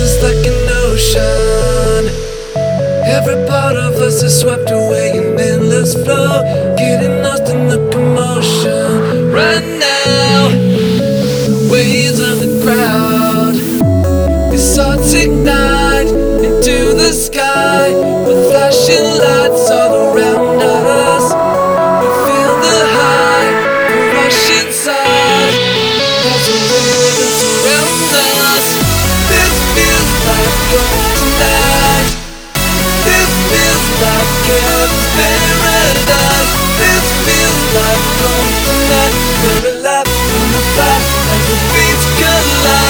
is like an ocean. Every part of us is swept away in endless flow, getting lost in the commotion. Right now, waves of the crowd, these thoughts ignite into the sky. We're alive the as the beats collide